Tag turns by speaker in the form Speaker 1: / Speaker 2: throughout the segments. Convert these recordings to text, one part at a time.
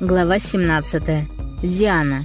Speaker 1: Глава 17. Диана.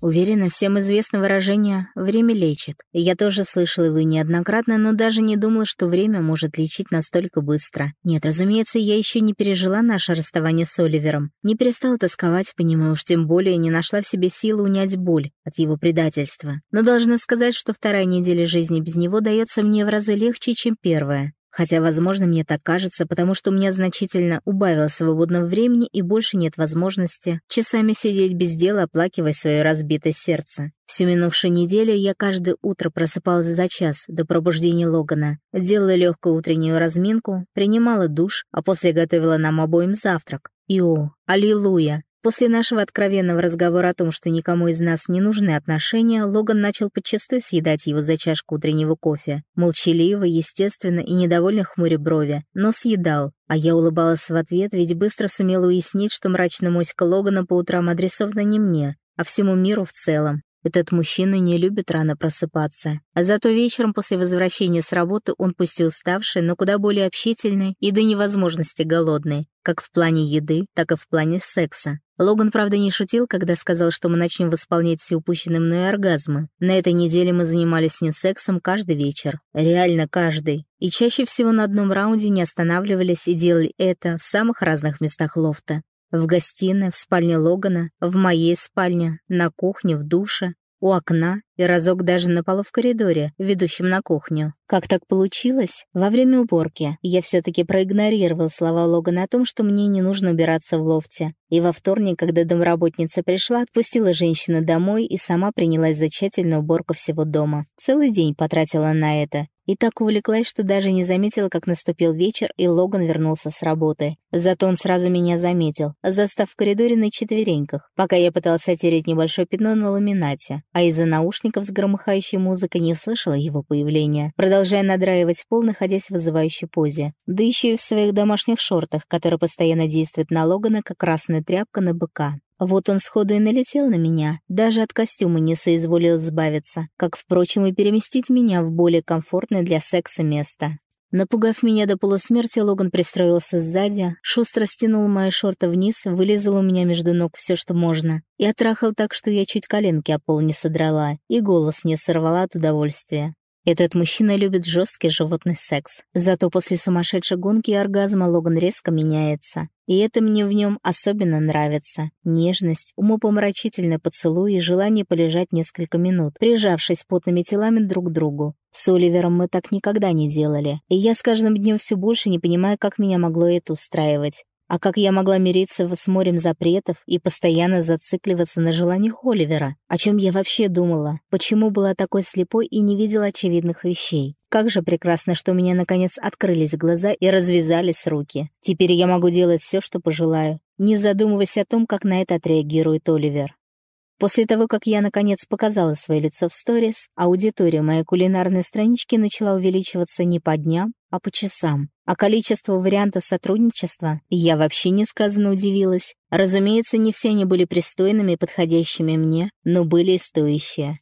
Speaker 1: Уверена, всем известно выражение «время лечит». Я тоже слышала его неоднократно, но даже не думала, что время может лечить настолько быстро. Нет, разумеется, я еще не пережила наше расставание с Оливером. Не перестала тосковать по нему, уж тем более не нашла в себе силы унять боль от его предательства. Но должна сказать, что вторая неделя жизни без него дается мне в разы легче, чем первая. Хотя, возможно, мне так кажется, потому что у меня значительно убавилось свободного времени и больше нет возможности часами сидеть без дела, оплакивая свое разбитое сердце. Всю минувшую неделю я каждое утро просыпалась за час до пробуждения Логана, делала легкую утреннюю разминку, принимала душ, а после готовила нам обоим завтрак. И о, аллилуйя! После нашего откровенного разговора о том, что никому из нас не нужны отношения, Логан начал подчастую съедать его за чашку утреннего кофе. Молчаливо, естественно и недовольно хмуря брови, но съедал. А я улыбалась в ответ, ведь быстро сумела уяснить, что мрачная моська Логана по утрам адресована не мне, а всему миру в целом. Этот мужчина не любит рано просыпаться. А зато вечером после возвращения с работы он пусть и уставший, но куда более общительный и до невозможности голодный, как в плане еды, так и в плане секса. Логан, правда, не шутил, когда сказал, что мы начнем восполнять все упущенные мной оргазмы. На этой неделе мы занимались с ним сексом каждый вечер. Реально каждый. И чаще всего на одном раунде не останавливались и делали это в самых разных местах лофта. В гостиной, в спальне Логана, в моей спальне, на кухне, в душе, у окна и разок даже на полу в коридоре, ведущем на кухню. Как так получилось? Во время уборки я все-таки проигнорировал слова Логана о том, что мне не нужно убираться в лофте. И во вторник, когда домработница пришла, отпустила женщину домой и сама принялась за тщательную уборку всего дома. Целый день потратила на это. И так увлеклась, что даже не заметила, как наступил вечер, и Логан вернулся с работы. Зато он сразу меня заметил, застав в коридоре на четвереньках, пока я пытался отереть небольшое пятно на ламинате, а из-за наушников с громыхающей музыкой не услышала его появления, продолжая надраивать пол, находясь в вызывающей позе. Да еще и в своих домашних шортах, которые постоянно действуют на Логана, как красная тряпка на быка. Вот он сходу и налетел на меня, даже от костюма не соизволил избавиться, как, впрочем, и переместить меня в более комфортное для секса место. Напугав меня до полусмерти, Логан пристроился сзади, шустро стянул мои шорты вниз, вылезал у меня между ног все, что можно, и отрахал так, что я чуть коленки о пол не содрала, и голос не сорвала от удовольствия. Этот мужчина любит жесткий животный секс. Зато после сумасшедшей гонки и оргазма Логан резко меняется. И это мне в нем особенно нравится. Нежность, умопомрачительный поцелуй и желание полежать несколько минут, прижавшись потными телами друг к другу. С Оливером мы так никогда не делали. И я с каждым днем все больше не понимаю, как меня могло это устраивать. А как я могла мириться с морем запретов и постоянно зацикливаться на желаниях Оливера? О чем я вообще думала? Почему была такой слепой и не видела очевидных вещей? Как же прекрасно, что у меня наконец открылись глаза и развязались руки. Теперь я могу делать все, что пожелаю, не задумываясь о том, как на это отреагирует Оливер. После того, как я наконец показала свое лицо в сторис, аудитория моей кулинарной странички начала увеличиваться не по дням, а по часам. А количество вариантов сотрудничества я вообще несказанно удивилась. Разумеется, не все они были пристойными и подходящими мне, но были и стоящие.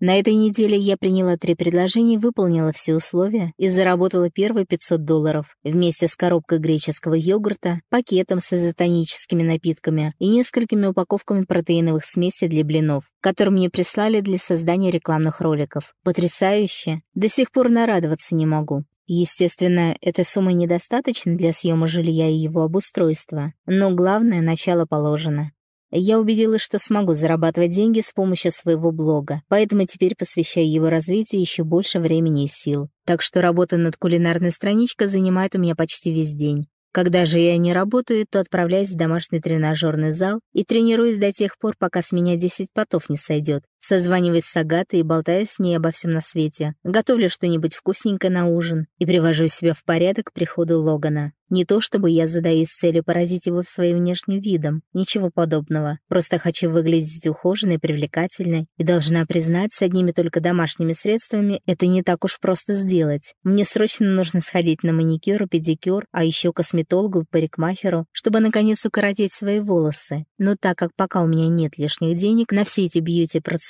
Speaker 1: На этой неделе я приняла три предложения, выполнила все условия и заработала первые 500 долларов вместе с коробкой греческого йогурта, пакетом с изотоническими напитками и несколькими упаковками протеиновых смесей для блинов, которые мне прислали для создания рекламных роликов. Потрясающе! До сих пор нарадоваться не могу. Естественно, этой суммы недостаточно для съема жилья и его обустройства, но главное, начало положено. Я убедилась, что смогу зарабатывать деньги с помощью своего блога, поэтому теперь посвящаю его развитию еще больше времени и сил. Так что работа над кулинарной страничкой занимает у меня почти весь день. Когда же я не работаю, то отправляюсь в домашний тренажерный зал и тренируюсь до тех пор, пока с меня 10 потов не сойдет. Созваниваюсь с Агатой и болтаю с ней обо всем на свете. Готовлю что-нибудь вкусненькое на ужин и привожу себя в порядок к приходу Логана. Не то чтобы я задаюсь целью поразить его своим внешним видом, ничего подобного. Просто хочу выглядеть ухоженной, привлекательной и должна признать, с одними только домашними средствами это не так уж просто сделать. Мне срочно нужно сходить на маникюр педикюр, а еще косметологу парикмахеру, чтобы наконец укоротить свои волосы. Но так как пока у меня нет лишних денег на все эти бьюти-процедуры,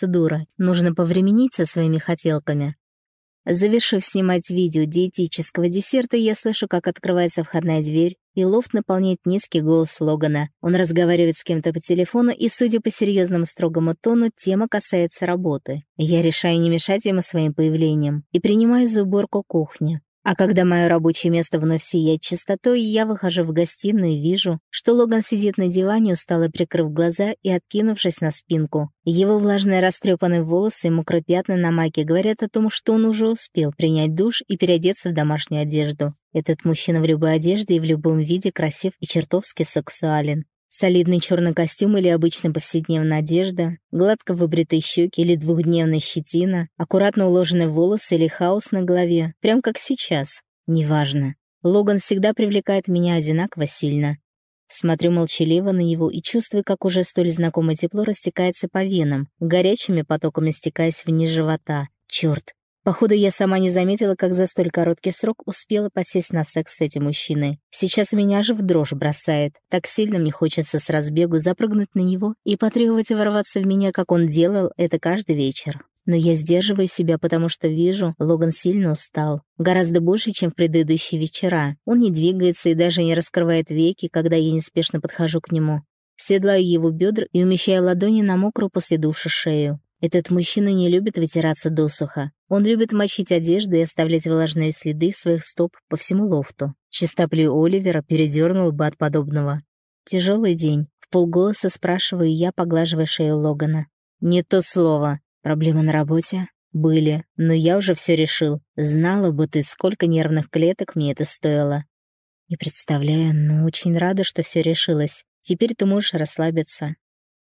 Speaker 1: нужно повременить со своими хотелками. Завершив снимать видео диетического десерта, я слышу, как открывается входная дверь, и лофт наполняет низкий голос Логана. Он разговаривает с кем-то по телефону, и, судя по серьезному строгому тону, тема касается работы. Я решаю не мешать ему своим появлением и принимаю за уборку кухни. А когда мое рабочее место вновь сияет чистотой, я выхожу в гостиную и вижу, что Логан сидит на диване, устало прикрыв глаза и откинувшись на спинку. Его влажные растрепанные волосы и мокрые пятна на майке говорят о том, что он уже успел принять душ и переодеться в домашнюю одежду. Этот мужчина в любой одежде и в любом виде красив и чертовски сексуален. Солидный черный костюм или обычная повседневная одежда, гладко выбритые щеки или двухдневная щетина, аккуратно уложенные волосы или хаос на голове, прям как сейчас. Неважно. Логан всегда привлекает меня одинаково сильно. Смотрю молчаливо на него и чувствую, как уже столь знакомое тепло растекается по венам, горячими потоками стекаясь вниз живота. Черт, Походу, я сама не заметила, как за столь короткий срок успела посесть на секс с этим мужчиной. Сейчас меня же в дрожь бросает. Так сильно мне хочется с разбегу запрыгнуть на него и потребовать ворваться в меня, как он делал это каждый вечер. Но я сдерживаю себя, потому что вижу, Логан сильно устал. Гораздо больше, чем в предыдущие вечера. Он не двигается и даже не раскрывает веки, когда я неспешно подхожу к нему. Седлаю его бедра и умещаю ладони на мокрую после душа шею. Этот мужчина не любит вытираться досуха. Он любит мочить одежду и оставлять влажные следы своих стоп по всему лофту. Чистоплю Оливера передернул бы от подобного. Тяжелый день. В полголоса спрашиваю я, поглаживая шею Логана. «Не то слово. Проблемы на работе?» «Были, но я уже все решил. Знала бы ты, сколько нервных клеток мне это стоило». «Не представляю, но очень рада, что все решилось. Теперь ты можешь расслабиться.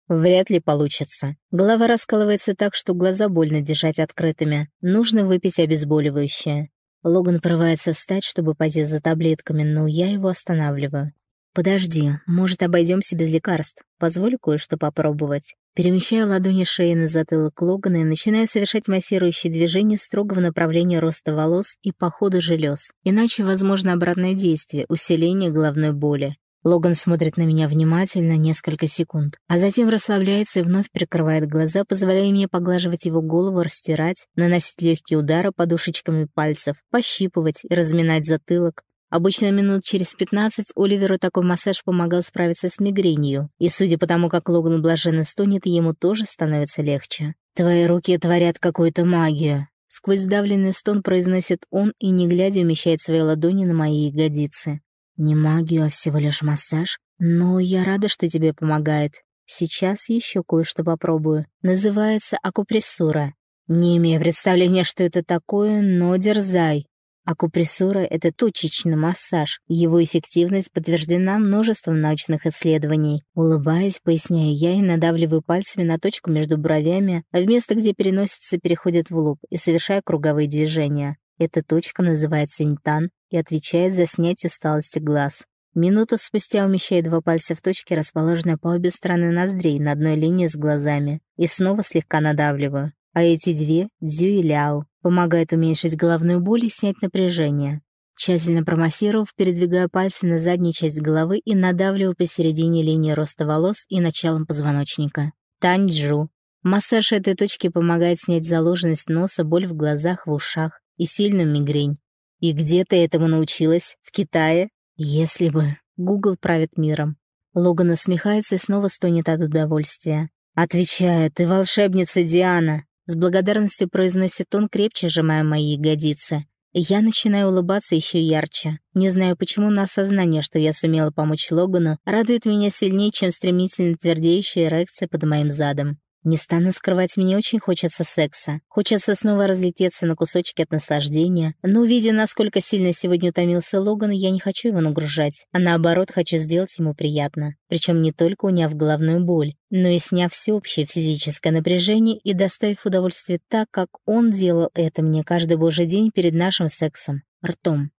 Speaker 1: Вряд ли получится. Голова раскалывается так, что глаза больно держать открытыми. Нужно выпить обезболивающее. Логан порывается встать, чтобы пойти за таблетками, но я его останавливаю. «Подожди, может, обойдемся без лекарств? Позволь кое-что попробовать». Перемещаю ладони шеи на затылок Логана и начинаю совершать массирующие движения строго в направлении роста волос и по ходу желез. Иначе возможно обратное действие, усиление головной боли. Логан смотрит на меня внимательно несколько секунд, а затем расслабляется и вновь прикрывает глаза, позволяя мне поглаживать его голову, растирать, наносить легкие удары подушечками пальцев, пощипывать и разминать затылок. Обычно минут через 15 Оливеру такой массаж помогал справиться с мигренью, и судя по тому, как Логан блаженно стонет, ему тоже становится легче. «Твои руки творят какую-то магию», Сквозь сдавленный стон произносит он и, не глядя, умещает свои ладони на мои ягодицы. Не магию, а всего лишь массаж. Но я рада, что тебе помогает. Сейчас еще кое-что попробую. Называется акупрессура. Не имею представления, что это такое, но дерзай. Акупрессура — это точечный массаж. Его эффективность подтверждена множеством научных исследований. Улыбаясь, поясняю я и надавливаю пальцами на точку между бровями, а в место, где переносится, переходит в лоб и совершая круговые движения. Эта точка называется интан и отвечает за снятие усталости глаз. Минуту спустя умещаю два пальца в точке, расположенные по обе стороны ноздрей на одной линии с глазами, и снова слегка надавливаю. А эти две, дзю и ляо, помогают уменьшить головную боль и снять напряжение. Тщательно промассировав, передвигаю пальцы на заднюю часть головы и надавливаю посередине линии роста волос и началом позвоночника. Таньчжу. Массаж этой точки помогает снять заложенность носа, боль в глазах, в ушах и сильную мигрень. И где ты этому научилась? В Китае? Если бы. Гугл правит миром. Логан усмехается и снова стонет от удовольствия. «Отвечаю, ты волшебница Диана!» С благодарностью произносит он, крепче сжимая мои ягодицы. Я начинаю улыбаться еще ярче. Не знаю почему, но осознание, что я сумела помочь Логану, радует меня сильнее, чем стремительно твердеющая эрекция под моим задом. Не стану скрывать, мне очень хочется секса. Хочется снова разлететься на кусочки от наслаждения. Но увидя, насколько сильно сегодня утомился Логан, я не хочу его нагружать, а наоборот хочу сделать ему приятно. Причем не только уняв головную боль, но и сняв всеобщее физическое напряжение и доставив удовольствие так, как он делал это мне каждый божий день перед нашим сексом. Ртом.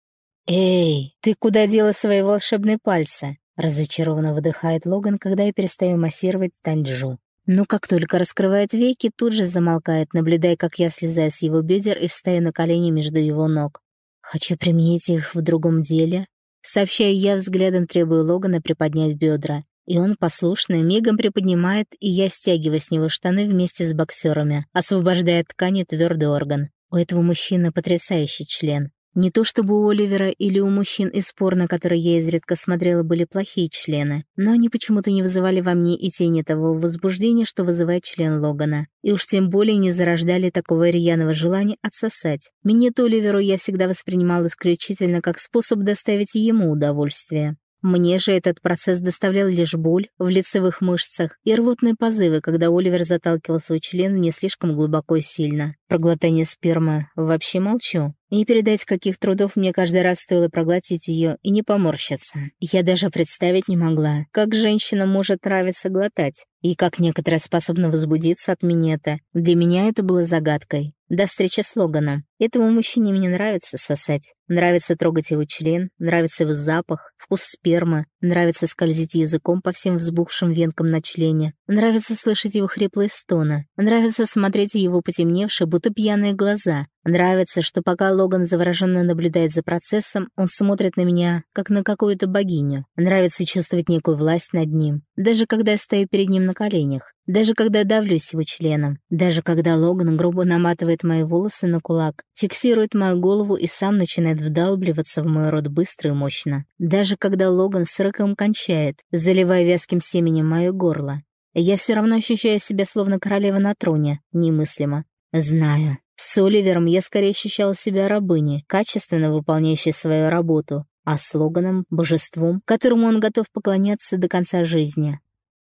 Speaker 1: «Эй, ты куда дела свои волшебные пальцы?» Разочарованно выдыхает Логан, когда я перестаю массировать Таньчжу. Но как только раскрывает веки, тут же замолкает, наблюдая, как я слезаю с его бедер и встаю на колени между его ног. Хочу применить их в другом деле. Сообщаю я взглядом, требую Логана приподнять бедра. И он послушно мигом приподнимает, и я стягиваю с него штаны вместе с боксерами, освобождая ткани твердый орган. У этого мужчины потрясающий член. Не то чтобы у Оливера или у мужчин из порно, которые я изредка смотрела, были плохие члены, но они почему-то не вызывали во мне и тени того возбуждения, что вызывает член Логана. И уж тем более не зарождали такого рьяного желания отсосать. Минет Оливеру я всегда воспринимал исключительно как способ доставить ему удовольствие. Мне же этот процесс доставлял лишь боль в лицевых мышцах и рвотные позывы, когда Оливер заталкивал свой член мне слишком глубоко и сильно. Про глотание спермы вообще молчу. Не передать, каких трудов мне каждый раз стоило проглотить ее и не поморщиться. Я даже представить не могла, как женщина может нравиться глотать, и как некоторые способны возбудиться от минета. Для меня это было загадкой. До встречи с Логаном. Этому мужчине мне нравится сосать. Нравится трогать его член, нравится его запах, вкус спермы, нравится скользить языком по всем взбухшим венкам на члене, нравится слышать его хриплые стоны, нравится смотреть его потемневшие, будто пьяные глаза, Нравится, что пока Логан завороженно наблюдает за процессом, он смотрит на меня, как на какую-то богиню. Нравится чувствовать некую власть над ним, даже когда я стою перед ним на коленях, даже когда давлюсь его членом, даже когда Логан грубо наматывает мои волосы на кулак, фиксирует мою голову и сам начинает вдалбливаться в мой рот быстро и мощно. Даже когда Логан с рыком кончает, заливая вязким семенем мое горло. Я все равно ощущаю себя словно королева на троне, немыслимо. Знаю, с Оливером я скорее ощущала себя рабыней, качественно выполняющей свою работу, а с Логаном — божеством, которому он готов поклоняться до конца жизни.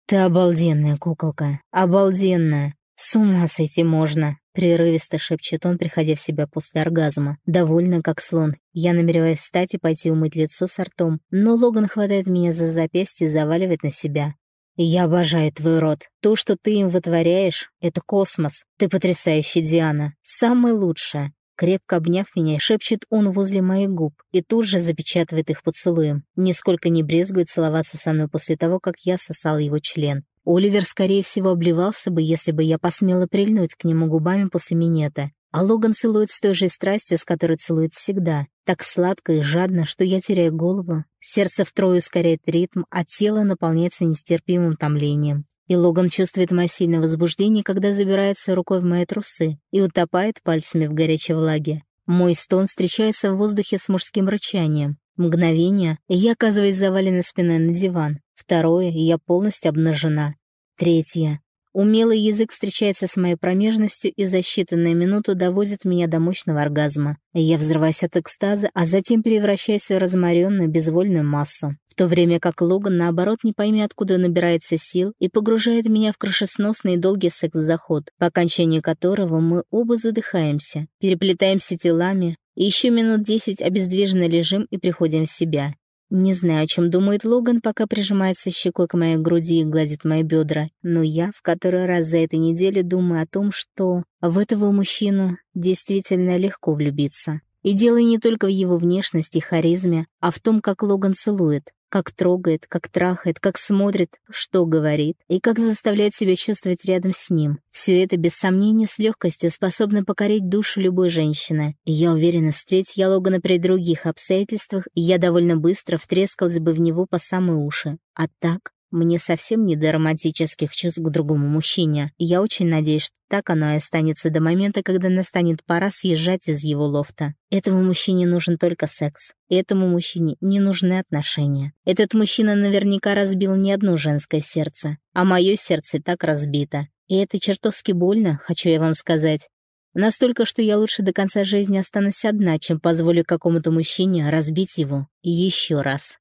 Speaker 1: «Ты обалденная куколка, обалденная! С ума сойти можно!» — прерывисто шепчет он, приходя в себя после оргазма. Довольно, как слон. Я намереваюсь встать и пойти умыть лицо с ртом, но Логан хватает меня за запястье и заваливает на себя. «Я обожаю твой род. То, что ты им вытворяешь, — это космос. Ты потрясающая, Диана. Самая лучшая». Крепко обняв меня, шепчет он возле моих губ и тут же запечатывает их поцелуем. Нисколько не брезгует целоваться со мной после того, как я сосал его член. Оливер, скорее всего, обливался бы, если бы я посмела прильнуть к нему губами после минета. А Логан целует с той же страстью, с которой целует всегда. Так сладко и жадно, что я теряю голову. Сердце втрое ускоряет ритм, а тело наполняется нестерпимым томлением. И Логан чувствует мое сильное возбуждение, когда забирается рукой в мои трусы и утопает пальцами в горячей влаге. Мой стон встречается в воздухе с мужским рычанием. Мгновение, и я оказываюсь заваленной спиной на диван. Второе, и я полностью обнажена. Третье. Умелый язык встречается с моей промежностью и за считанные минуты доводит меня до мощного оргазма. Я взрываюсь от экстаза, а затем превращаюсь в разморенную, безвольную массу. В то время как Логан, наоборот, не пойми откуда набирается сил и погружает меня в крышесносный долгий секс-заход, по окончанию которого мы оба задыхаемся, переплетаемся телами, и еще минут десять обездвиженно лежим и приходим в себя. Не знаю, о чем думает Логан, пока прижимается щекой к моей груди и гладит мои бедра, но я в который раз за этой неделю думаю о том, что в этого мужчину действительно легко влюбиться. И дело не только в его внешности и харизме, а в том, как Логан целует как трогает, как трахает, как смотрит, что говорит, и как заставляет себя чувствовать рядом с ним. Все это, без сомнения, с легкостью способно покорить душу любой женщины. Я уверена, встреть я Логана при других обстоятельствах, я довольно быстро втрескалась бы в него по самые уши. А так, мне совсем не до романтических чувств к другому мужчине, и я очень надеюсь, что так оно и останется до момента, когда настанет пора съезжать из его лофта. Этому мужчине нужен только секс. Этому мужчине не нужны отношения. Этот мужчина наверняка разбил не одно женское сердце, а мое сердце так разбито. И это чертовски больно, хочу я вам сказать. Настолько, что я лучше до конца жизни останусь одна, чем позволю какому-то мужчине разбить его еще раз.